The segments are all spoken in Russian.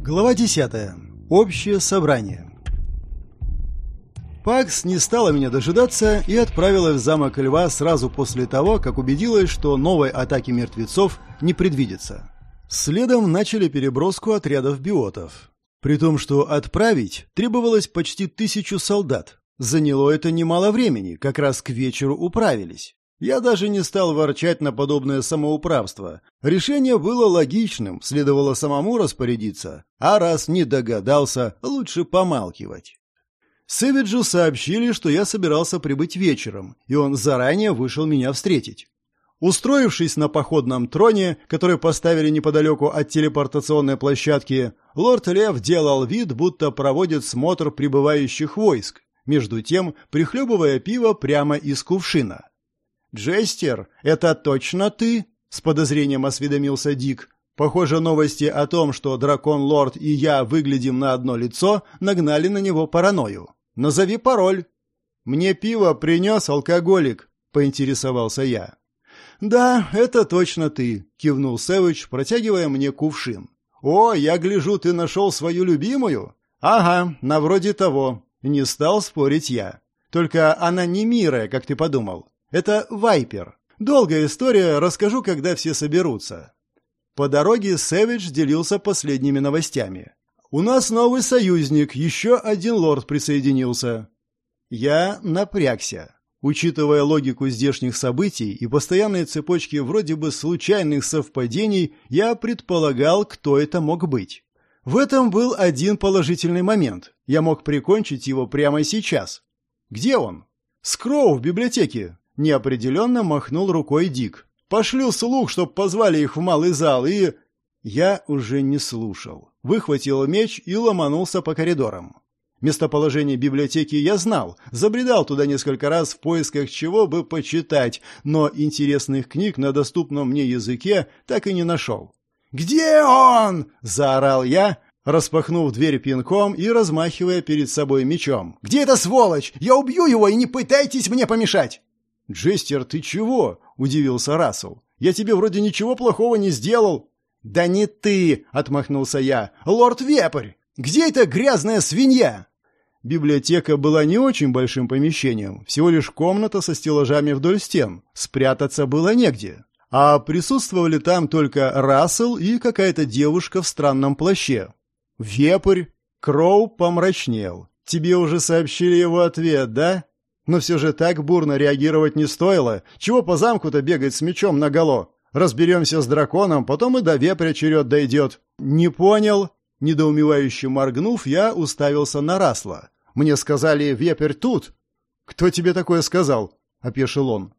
Глава 10. Общее собрание. Пакс не стала меня дожидаться и отправилась в замок Льва сразу после того, как убедилась, что новой атаки мертвецов не предвидится. Следом начали переброску отрядов биотов. При том, что отправить требовалось почти тысячу солдат. Заняло это немало времени, как раз к вечеру управились. Я даже не стал ворчать на подобное самоуправство. Решение было логичным, следовало самому распорядиться, а раз не догадался, лучше помалкивать. Сэвиджу сообщили, что я собирался прибыть вечером, и он заранее вышел меня встретить. Устроившись на походном троне, который поставили неподалеку от телепортационной площадки, лорд Лев делал вид, будто проводит смотр прибывающих войск, между тем прихлебывая пиво прямо из кувшина. «Джестер, это точно ты?» — с подозрением осведомился Дик. Похоже, новости о том, что Дракон-лорд и я выглядим на одно лицо, нагнали на него паранойю. «Назови пароль». «Мне пиво принес алкоголик», — поинтересовался я. «Да, это точно ты», — кивнул Сэвидж, протягивая мне кувшин. «О, я гляжу, ты нашел свою любимую?» «Ага, на вроде того». Не стал спорить я. «Только она не мирая, как ты подумал. Это Вайпер. Долгая история, расскажу, когда все соберутся. По дороге Сэвидж делился последними новостями. «У нас новый союзник, еще один лорд присоединился». Я напрягся. Учитывая логику здешних событий и постоянные цепочки вроде бы случайных совпадений, я предполагал, кто это мог быть. В этом был один положительный момент. Я мог прикончить его прямо сейчас. Где он? Скроу в библиотеке. Неопределенно махнул рукой Дик. «Пошлю слух, чтоб позвали их в малый зал, и...» Я уже не слушал. Выхватил меч и ломанулся по коридорам. Местоположение библиотеки я знал, забредал туда несколько раз в поисках чего бы почитать, но интересных книг на доступном мне языке так и не нашел. «Где он?» – заорал я, распахнув дверь пинком и размахивая перед собой мечом. «Где эта сволочь? Я убью его и не пытайтесь мне помешать!» «Джестер, ты чего?» – удивился Рассел. «Я тебе вроде ничего плохого не сделал». «Да не ты!» – отмахнулся я. «Лорд Вепрь! Где эта грязная свинья?» Библиотека была не очень большим помещением, всего лишь комната со стеллажами вдоль стен. Спрятаться было негде. А присутствовали там только Рассел и какая-то девушка в странном плаще. «Вепрь!» Кроу помрачнел. «Тебе уже сообщили его ответ, да?» Но все же так бурно реагировать не стоило. Чего по замку-то бегать с мечом наголо? Разберемся с драконом, потом и до вепря черед дойдет. Не понял. Недоумевающе моргнув, я уставился на Расла. Мне сказали, вепрь тут. Кто тебе такое сказал? Опешил он.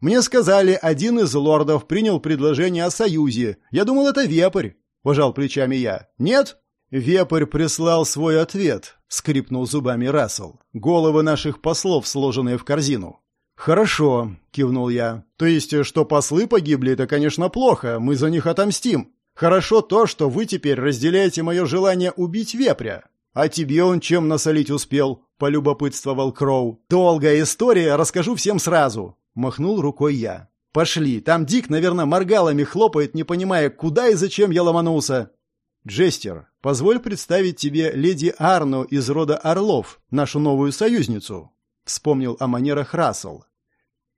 Мне сказали, один из лордов принял предложение о союзе. Я думал, это вепрь. Пожал плечами я. Нет? Вепрь прислал свой ответ, скрипнул зубами Рассел. Головы наших послов, сложенные в корзину. Хорошо, кивнул я. То есть, что послы погибли, это, конечно, плохо, мы за них отомстим. Хорошо то, что вы теперь разделяете мое желание убить вепря. А тебе он чем насолить успел? полюбопытствовал Кроу. Долгая история, расскажу всем сразу, махнул рукой я. Пошли, там Дик, наверное, моргалами хлопает, не понимая, куда и зачем я ломанулся. Джестер, позволь представить тебе леди Арну из рода Орлов, нашу новую союзницу», — вспомнил о манерах Рассел.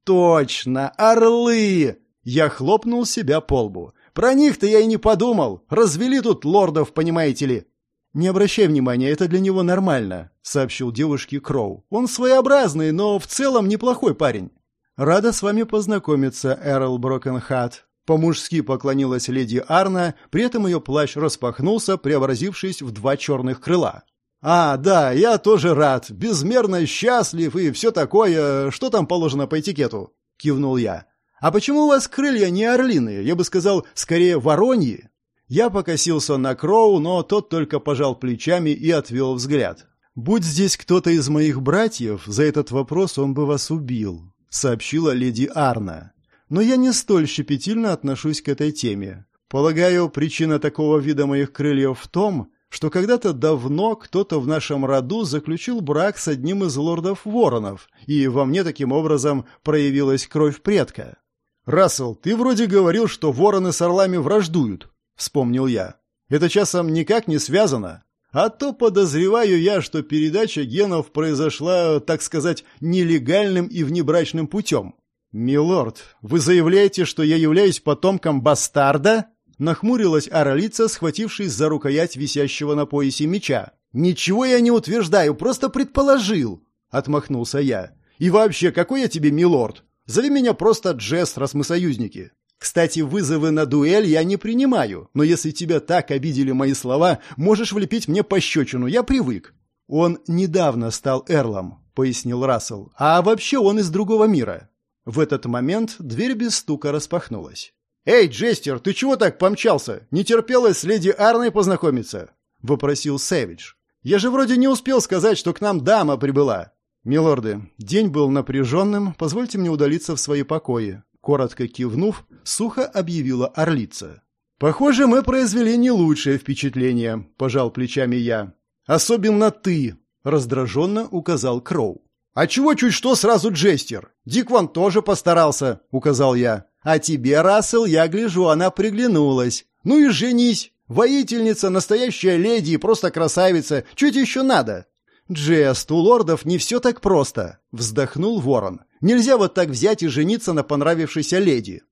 «Точно, орлы!» Я хлопнул себя по лбу. «Про них-то я и не подумал. Развели тут лордов, понимаете ли». «Не обращай внимания, это для него нормально», — сообщил девушке Кроу. «Он своеобразный, но в целом неплохой парень». «Рада с вами познакомиться, Эрл Брокенхат», по-мужски поклонилась леди Арна, при этом ее плащ распахнулся, преобразившись в два черных крыла. «А, да, я тоже рад, безмерно счастлив и все такое, что там положено по этикету?» — кивнул я. «А почему у вас крылья не орлиные? Я бы сказал, скорее вороньи?» Я покосился на Кроу, но тот только пожал плечами и отвел взгляд. «Будь здесь кто-то из моих братьев, за этот вопрос он бы вас убил», — сообщила леди Арна но я не столь щепетильно отношусь к этой теме. Полагаю, причина такого вида моих крыльев в том, что когда-то давно кто-то в нашем роду заключил брак с одним из лордов-воронов, и во мне таким образом проявилась кровь предка. «Рассел, ты вроде говорил, что вороны с орлами враждуют», — вспомнил я. Это часом никак не связано. А то подозреваю я, что передача генов произошла, так сказать, нелегальным и внебрачным путем. «Милорд, вы заявляете, что я являюсь потомком бастарда?» Нахмурилась Аралица, схватившись за рукоять висящего на поясе меча. «Ничего я не утверждаю, просто предположил!» — отмахнулся я. «И вообще, какой я тебе милорд? Зови меня просто Джесс, раз мы союзники. Кстати, вызовы на дуэль я не принимаю, но если тебя так обидели мои слова, можешь влепить мне пощечину, я привык». «Он недавно стал Эрлом», — пояснил Рассел. «А вообще он из другого мира». В этот момент дверь без стука распахнулась. «Эй, Джестер, ты чего так помчался? Не терпелось с леди Арной познакомиться?» — вопросил Сэвидж. «Я же вроде не успел сказать, что к нам дама прибыла». «Милорды, день был напряженным, позвольте мне удалиться в свои покои», Коротко кивнув, сухо объявила орлица. «Похоже, мы произвели не лучшее впечатление», — пожал плечами я. «Особенно ты», — раздраженно указал Кроу. «А чего чуть что сразу Джестер? Дик вон тоже постарался», — указал я. «А тебе, Рассел, я гляжу, она приглянулась. Ну и женись. Воительница, настоящая леди и просто красавица. Чуть еще надо?» «Джест, у лордов не все так просто», — вздохнул ворон. «Нельзя вот так взять и жениться на понравившейся леди».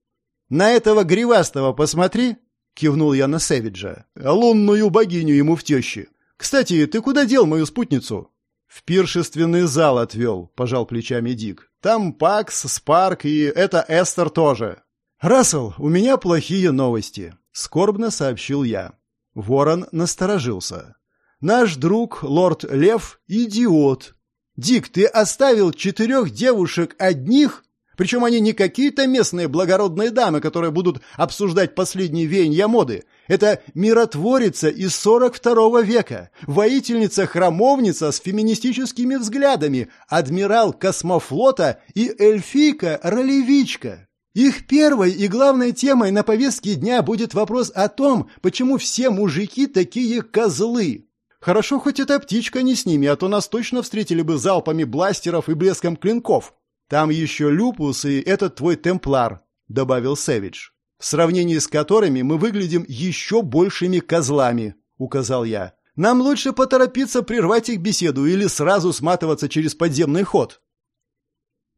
«На этого гривастого посмотри», — кивнул я на Сэвиджа. «Лунную богиню ему в тещи. Кстати, ты куда дел мою спутницу?» «В пиршественный зал отвел», — пожал плечами Дик. «Там Пакс, Спарк и это Эстер тоже». «Рассел, у меня плохие новости», — скорбно сообщил я. Ворон насторожился. Наш друг, лорд Лев, идиот. Дик, ты оставил четырех девушек одних? Причем они не какие-то местные благородные дамы, которые будут обсуждать последние веяния моды. Это миротворица из 42 века, воительница-храмовница с феминистическими взглядами, адмирал космофлота и эльфийка-ролевичка. Их первой и главной темой на повестке дня будет вопрос о том, почему все мужики такие козлы. Хорошо, хоть эта птичка не с ними, а то нас точно встретили бы залпами бластеров и блеском клинков. Там еще Люпус и этот твой темплар», — добавил Сэвидж. «В сравнении с которыми мы выглядим еще большими козлами», — указал я. «Нам лучше поторопиться прервать их беседу или сразу сматываться через подземный ход».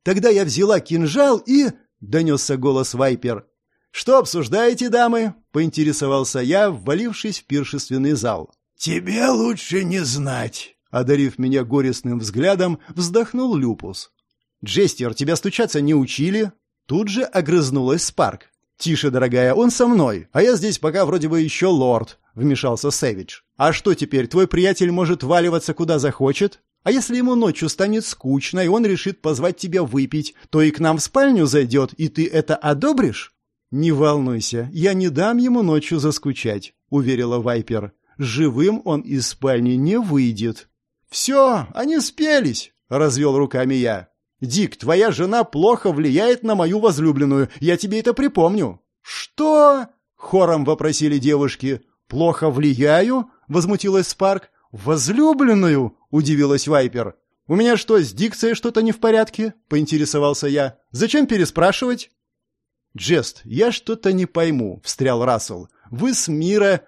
Тогда я взяла кинжал и... — донесся голос Вайпер. «Что обсуждаете, дамы?» — поинтересовался я, ввалившись в пиршественный зал. «Тебе лучше не знать», — одарив меня горестным взглядом, вздохнул Люпус. «Джестер, тебя стучаться не учили?» Тут же огрызнулась Спарк. «Тише, дорогая, он со мной, а я здесь пока вроде бы еще лорд», — вмешался Сэвидж. «А что теперь, твой приятель может валиваться куда захочет? А если ему ночью станет скучно, и он решит позвать тебя выпить, то и к нам в спальню зайдет, и ты это одобришь?» «Не волнуйся, я не дам ему ночью заскучать», — уверила Вайпер. Живым он из спальни не выйдет. «Все, они спелись», — развел руками я. «Дик, твоя жена плохо влияет на мою возлюбленную, я тебе это припомню». «Что?» — хором вопросили девушки. «Плохо влияю?» — возмутилась Спарк. «Возлюбленную?» — удивилась Вайпер. «У меня что, с дикцией что-то не в порядке?» — поинтересовался я. «Зачем переспрашивать?» «Джест, я что-то не пойму», — встрял Рассел. «Вы с Мира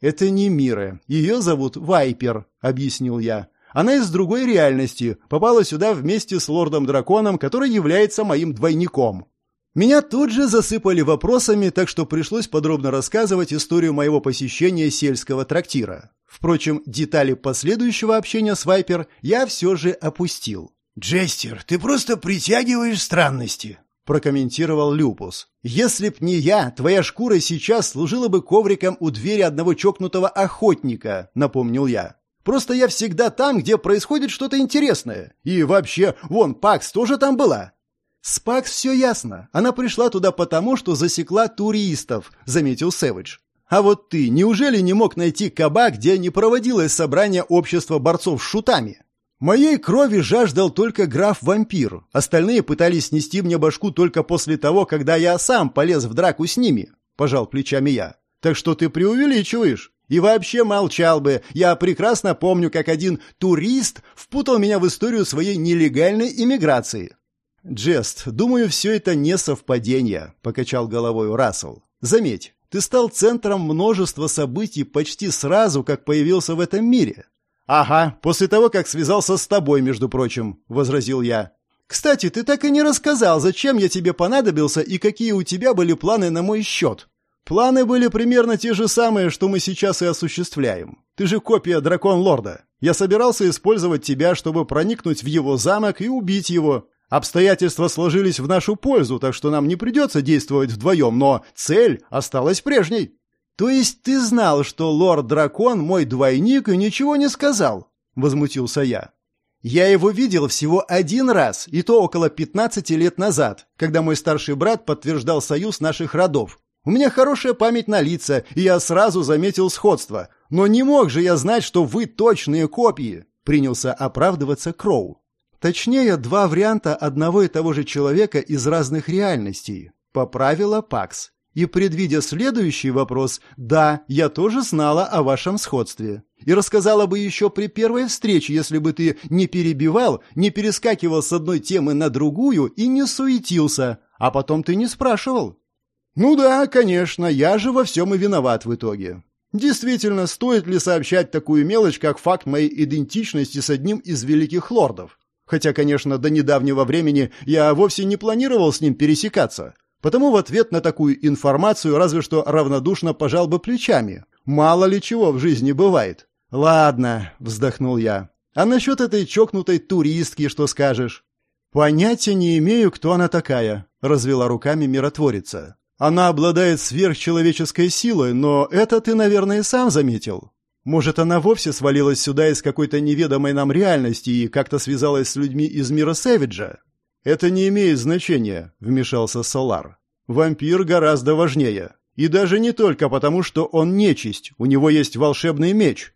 «Это не Мира. Ее зовут Вайпер», — объяснил я. «Она из другой реальности, попала сюда вместе с лордом-драконом, который является моим двойником». Меня тут же засыпали вопросами, так что пришлось подробно рассказывать историю моего посещения сельского трактира. Впрочем, детали последующего общения с Вайпер я все же опустил. «Джестер, ты просто притягиваешь странности», прокомментировал Люпус. «Если б не я, твоя шкура сейчас служила бы ковриком у двери одного чокнутого охотника», — напомнил я. «Просто я всегда там, где происходит что-то интересное. И вообще, вон, Пакс тоже там была». «С Пакс все ясно. Она пришла туда потому, что засекла туристов», — заметил Сэвидж. «А вот ты неужели не мог найти кабак, где не проводилось собрание общества борцов с шутами?» Моей крови жаждал только граф-вампир. Остальные пытались снести мне башку только после того, когда я сам полез в драку с ними, пожал плечами я. Так что ты преувеличиваешь. И вообще молчал бы. Я прекрасно помню, как один турист впутал меня в историю своей нелегальной иммиграции. Джест, думаю, все это не совпадение, покачал головой Рассел. Заметь, Ты стал центром множества событий почти сразу, как появился в этом мире. Ага, после того, как связался с тобой, между прочим, возразил я. Кстати, ты так и не рассказал, зачем я тебе понадобился и какие у тебя были планы на мой счет. Планы были примерно те же самые, что мы сейчас и осуществляем. Ты же копия дракон-лорда. Я собирался использовать тебя, чтобы проникнуть в его замок и убить его. Обстоятельства сложились в нашу пользу, так что нам не придется действовать вдвоем, но цель осталась прежней. То есть ты знал, что лорд-дракон мой двойник и ничего не сказал? Возмутился я. Я его видел всего один раз, и то около 15 лет назад, когда мой старший брат подтверждал союз наших родов. У меня хорошая память на лица, и я сразу заметил сходство. Но не мог же я знать, что вы точные копии, принялся оправдываться Кроу. Точнее, два варианта одного и того же человека из разных реальностей. Поправила Пакс. И предвидя следующий вопрос, да, я тоже знала о вашем сходстве. И рассказала бы еще при первой встрече, если бы ты не перебивал, не перескакивал с одной темы на другую и не суетился. А потом ты не спрашивал. Ну да, конечно, я же во всем и виноват в итоге. Действительно, стоит ли сообщать такую мелочь, как факт моей идентичности с одним из великих лордов? Хотя, конечно, до недавнего времени я вовсе не планировал с ним пересекаться. Потому в ответ на такую информацию разве что равнодушно пожал бы плечами. Мало ли чего в жизни бывает. «Ладно», — вздохнул я. «А насчет этой чокнутой туристки что скажешь?» «Понятия не имею, кто она такая», — развела руками миротворица. «Она обладает сверхчеловеческой силой, но это ты, наверное, сам заметил. Может, она вовсе свалилась сюда из какой-то неведомой нам реальности и как-то связалась с людьми из мира Сэвиджа? Это не имеет значения, вмешался Солар. Вампир гораздо важнее. И даже не только потому, что он нечисть, у него есть волшебный меч.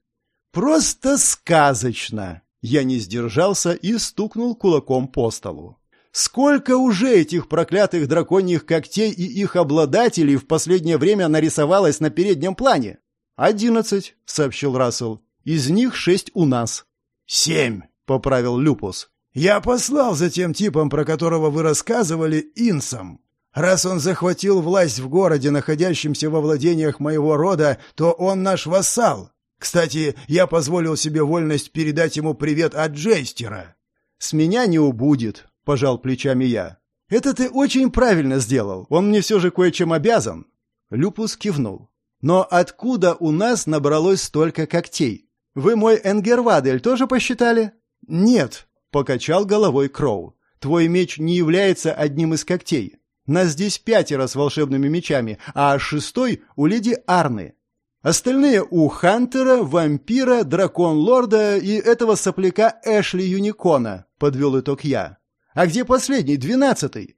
Просто сказочно. Я не сдержался и стукнул кулаком по столу. Сколько уже этих проклятых драконьих когтей и их обладателей в последнее время нарисовалось на переднем плане? «Одиннадцать», — сообщил Рассел. «Из них шесть у нас». «Семь», — поправил Люпус. «Я послал за тем типом, про которого вы рассказывали, инсом. Раз он захватил власть в городе, находящемся во владениях моего рода, то он наш вассал. Кстати, я позволил себе вольность передать ему привет от Джейстера». «С меня не убудет», — пожал плечами я. «Это ты очень правильно сделал. Он мне все же кое-чем обязан». Люпус кивнул. Но откуда у нас набралось столько когтей? Вы мой Энгервадель тоже посчитали? Нет, покачал головой Кроу. Твой меч не является одним из когтей. Нас здесь пятеро с волшебными мечами, а шестой у леди Арны. Остальные у Хантера, Вампира, Дракон-Лорда и этого сопляка Эшли Юникона, подвел итог я. А где последний, двенадцатый?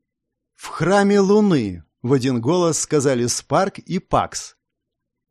В храме Луны, в один голос сказали Спарк и Пакс.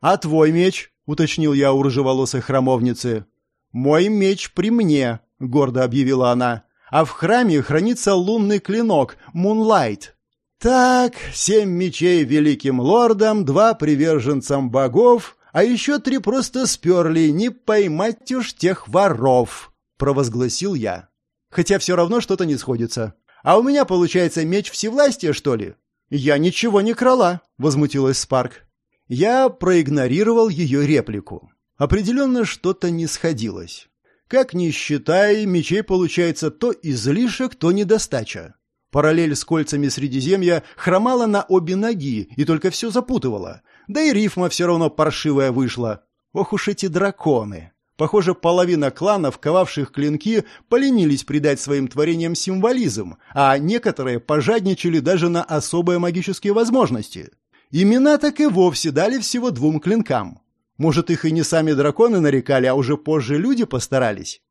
«А твой меч?» — уточнил я у рыжеволосой храмовницы. «Мой меч при мне», — гордо объявила она. «А в храме хранится лунный клинок, Мунлайт». «Так, семь мечей великим лордам, два приверженцам богов, а еще три просто сперли, не поймать уж тех воров», — провозгласил я. «Хотя все равно что-то не сходится. А у меня, получается, меч всевластия, что ли?» «Я ничего не крала», — возмутилась Спарк. Я проигнорировал ее реплику. Определенно что-то не сходилось. Как ни считай, мечей получается то излишек, то недостача. Параллель с кольцами Средиземья хромала на обе ноги и только все запутывала. Да и рифма все равно паршивая вышла. Ох уж эти драконы! Похоже, половина кланов, ковавших клинки, поленились придать своим творениям символизм, а некоторые пожадничали даже на особые магические возможности. Имена так и вовсе дали всего двум клинкам. Может, их и не сами драконы нарекали, а уже позже люди постарались.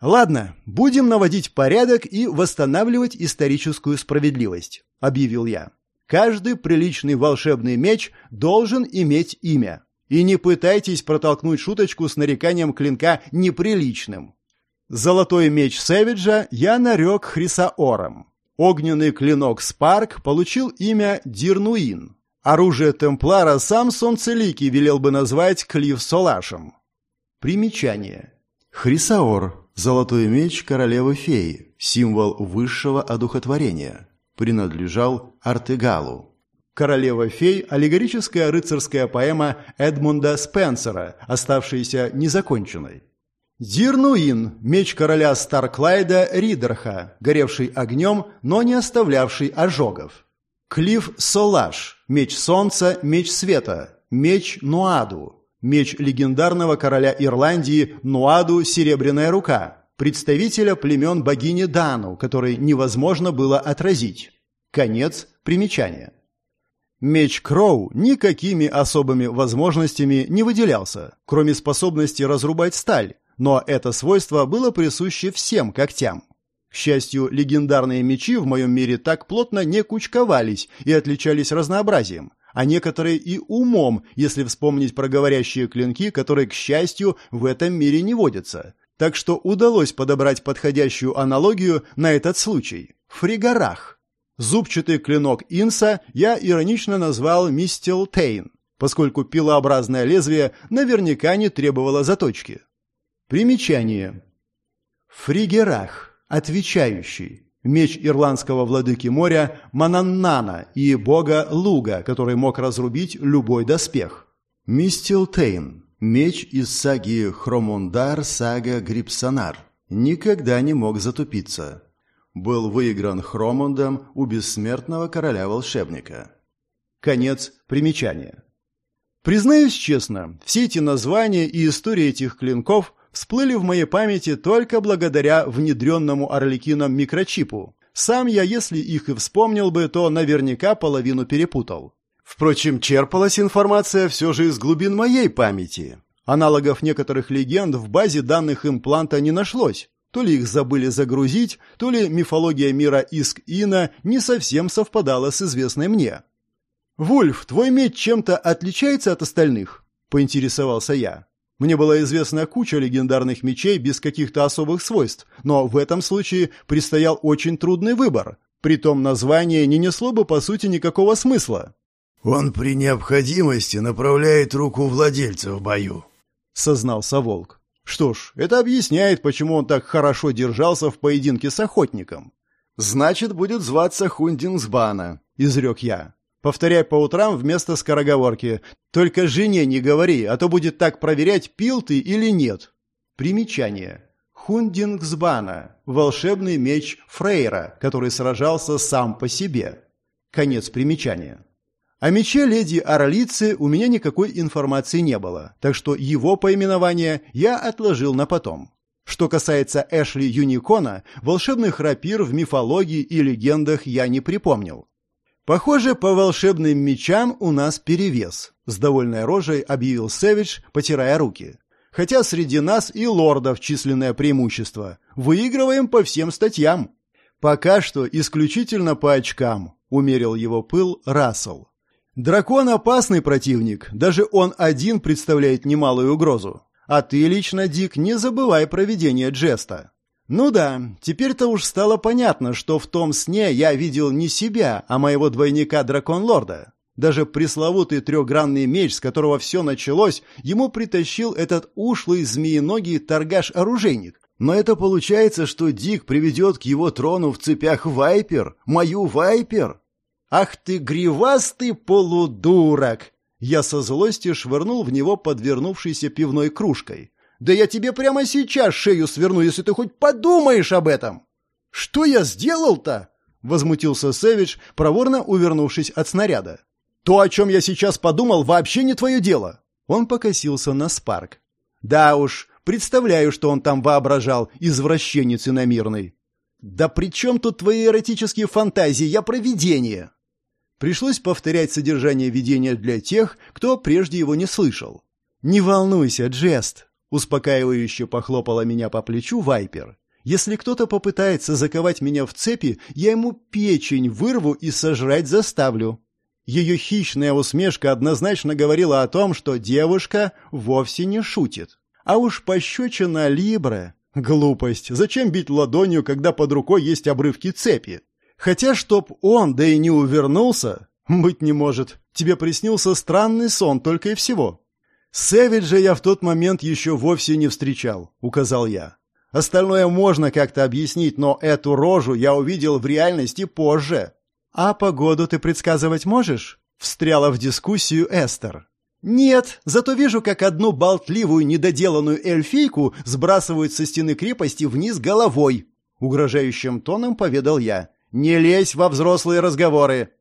«Ладно, будем наводить порядок и восстанавливать историческую справедливость», — объявил я. «Каждый приличный волшебный меч должен иметь имя. И не пытайтесь протолкнуть шуточку с нареканием клинка неприличным. Золотой меч Сэвиджа я нарек Хрисаором. Огненный клинок Спарк получил имя Дирнуин. Оружие Темплара сам Солнцеликий велел бы назвать Клифф Солашем. Примечание. Хрисаор – золотой меч королевы-феи, символ высшего одухотворения. Принадлежал Артегалу. Королева-фей – аллегорическая рыцарская поэма Эдмунда Спенсера, оставшаяся незаконченной. Дирнуин – меч короля Старклайда Ридерха, горевший огнем, но не оставлявший ожогов. Клифф Солаш – меч солнца, меч света, меч Нуаду, меч легендарного короля Ирландии Нуаду Серебряная рука, представителя племен богини Дану, который невозможно было отразить. Конец примечания. Меч Кроу никакими особыми возможностями не выделялся, кроме способности разрубать сталь, но это свойство было присуще всем когтям. К счастью, легендарные мечи в моем мире так плотно не кучковались и отличались разнообразием, а некоторые и умом, если вспомнить про говорящие клинки, которые, к счастью, в этом мире не водятся. Так что удалось подобрать подходящую аналогию на этот случай. Фригорах. Зубчатый клинок Инса я иронично назвал Мистел Тейн, поскольку пилообразное лезвие наверняка не требовало заточки. Примечание. Фригерах, отвечающий, меч ирландского владыки моря Мананнана и бога Луга, который мог разрубить любой доспех. Мистел Тейн, меч из саги Хромундар, сага Грипсонар, никогда не мог затупиться был выигран Хромундом у бессмертного короля-волшебника. Конец примечания. Признаюсь честно, все эти названия и истории этих клинков всплыли в моей памяти только благодаря внедренному Орликином микрочипу. Сам я, если их и вспомнил бы, то наверняка половину перепутал. Впрочем, черпалась информация все же из глубин моей памяти. Аналогов некоторых легенд в базе данных импланта не нашлось, то ли их забыли загрузить, то ли мифология мира Иск-Ина не совсем совпадала с известной мне. «Вульф, твой меч чем-то отличается от остальных?» – поинтересовался я. Мне была известна куча легендарных мечей без каких-то особых свойств, но в этом случае предстоял очень трудный выбор. Притом название не несло бы по сути никакого смысла. «Он при необходимости направляет руку владельца в бою», — сознался волк. Что ж, это объясняет, почему он так хорошо держался в поединке с охотником. «Значит, будет зваться Хундингсбана», — изрек я. «Повторяй по утрам вместо скороговорки. Только жене не говори, а то будет так проверять, пил ты или нет». Примечание. Хундингсбана – волшебный меч Фрейра, который сражался сам по себе. Конец примечания. О мече леди Орлицы у меня никакой информации не было, так что его поименование я отложил на потом. Что касается Эшли Юникона, волшебных рапир в мифологии и легендах я не припомнил. Похоже, по волшебным мечам у нас перевес, с довольной рожей объявил Сэвидж, потирая руки. Хотя среди нас и лордов численное преимущество. Выигрываем по всем статьям. Пока что исключительно по очкам, умерил его пыл Рассел. Дракон опасный противник, даже он один представляет немалую угрозу. А ты лично, Дик, не забывай про ведение Джеста. Ну да, теперь-то уж стало понятно, что в том сне я видел не себя, а моего двойника Дракон-Лорда. Даже пресловутый трехгранный меч, с которого все началось, ему притащил этот ушлый змееногий торгаш-оружейник. Но это получается, что Дик приведет к его трону в цепях Вайпер, мою Вайпер. «Ах ты, гривастый полудурок!» Я со злостью швырнул в него подвернувшейся пивной кружкой. «Да я тебе прямо сейчас шею сверну, если ты хоть подумаешь об этом!» «Что я сделал-то?» — возмутился Сэвидж, проворно увернувшись от снаряда. «То, о чем я сейчас подумал, вообще не твое дело!» Он покосился на Спарк. «Да уж, представляю, что он там воображал, извращенец иномирный!» «Да при чем тут твои эротические фантазии? Я провидение!» Пришлось повторять содержание видения для тех, кто прежде его не слышал. «Не волнуйся, Джест!» — успокаивающе похлопала меня по плечу Вайпер. «Если кто-то попытается заковать меня в цепи, я ему печень вырву и сожрать заставлю». Ее хищная усмешка однозначно говорила о том, что девушка вовсе не шутит. А уж пощечина Либре... Глупость. Зачем бить ладонью, когда под рукой есть обрывки цепи? Хотя, чтоб он, да и не увернулся, быть не может. Тебе приснился странный сон, только и всего. Сэвиджа я в тот момент еще вовсе не встречал, указал я. Остальное можно как-то объяснить, но эту рожу я увидел в реальности позже. А погоду ты предсказывать можешь? Встряла в дискуссию Эстер. «Нет, зато вижу, как одну болтливую недоделанную эльфийку сбрасывают со стены крепости вниз головой», — угрожающим тоном поведал я. «Не лезь во взрослые разговоры».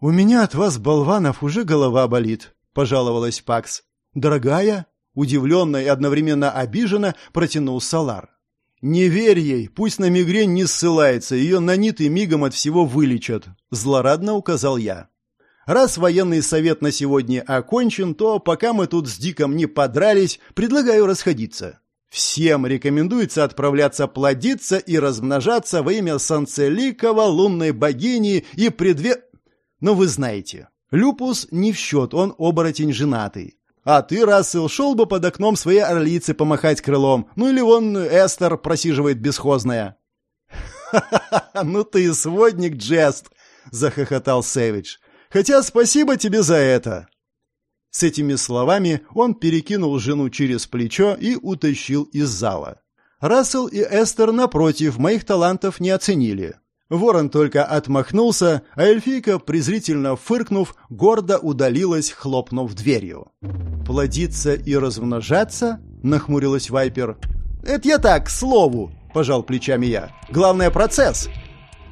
«У меня от вас, болванов, уже голова болит», — пожаловалась Пакс. «Дорогая?» — удивленно и одновременно обиженно протянул Салар. «Не верь ей, пусть на мигрень не ссылается, ее наниты мигом от всего вылечат», — злорадно указал я. Раз военный совет на сегодня окончен, то пока мы тут с Диком не подрались, предлагаю расходиться. Всем рекомендуется отправляться плодиться и размножаться во имя Санцеликова, лунной богини и предве... Но вы знаете, Люпус не в счет, он оборотень женатый. А ты, Рассел, шел бы под окном своей орлицы помахать крылом. Ну или вон Эстер просиживает бесхозная. «Ха-ха-ха, ну ты и сводник, Джест!» — захохотал Сэвидж. Хотя спасибо тебе за это!» С этими словами он перекинул жену через плечо и утащил из зала. Рассел и Эстер, напротив, моих талантов не оценили. Ворон только отмахнулся, а эльфийка, презрительно фыркнув, гордо удалилась, хлопнув дверью. «Плодиться и размножаться?» — нахмурилась Вайпер. «Это я так, к слову!» — пожал плечами я. «Главное — процесс!»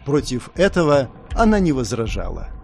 Против этого она не возражала.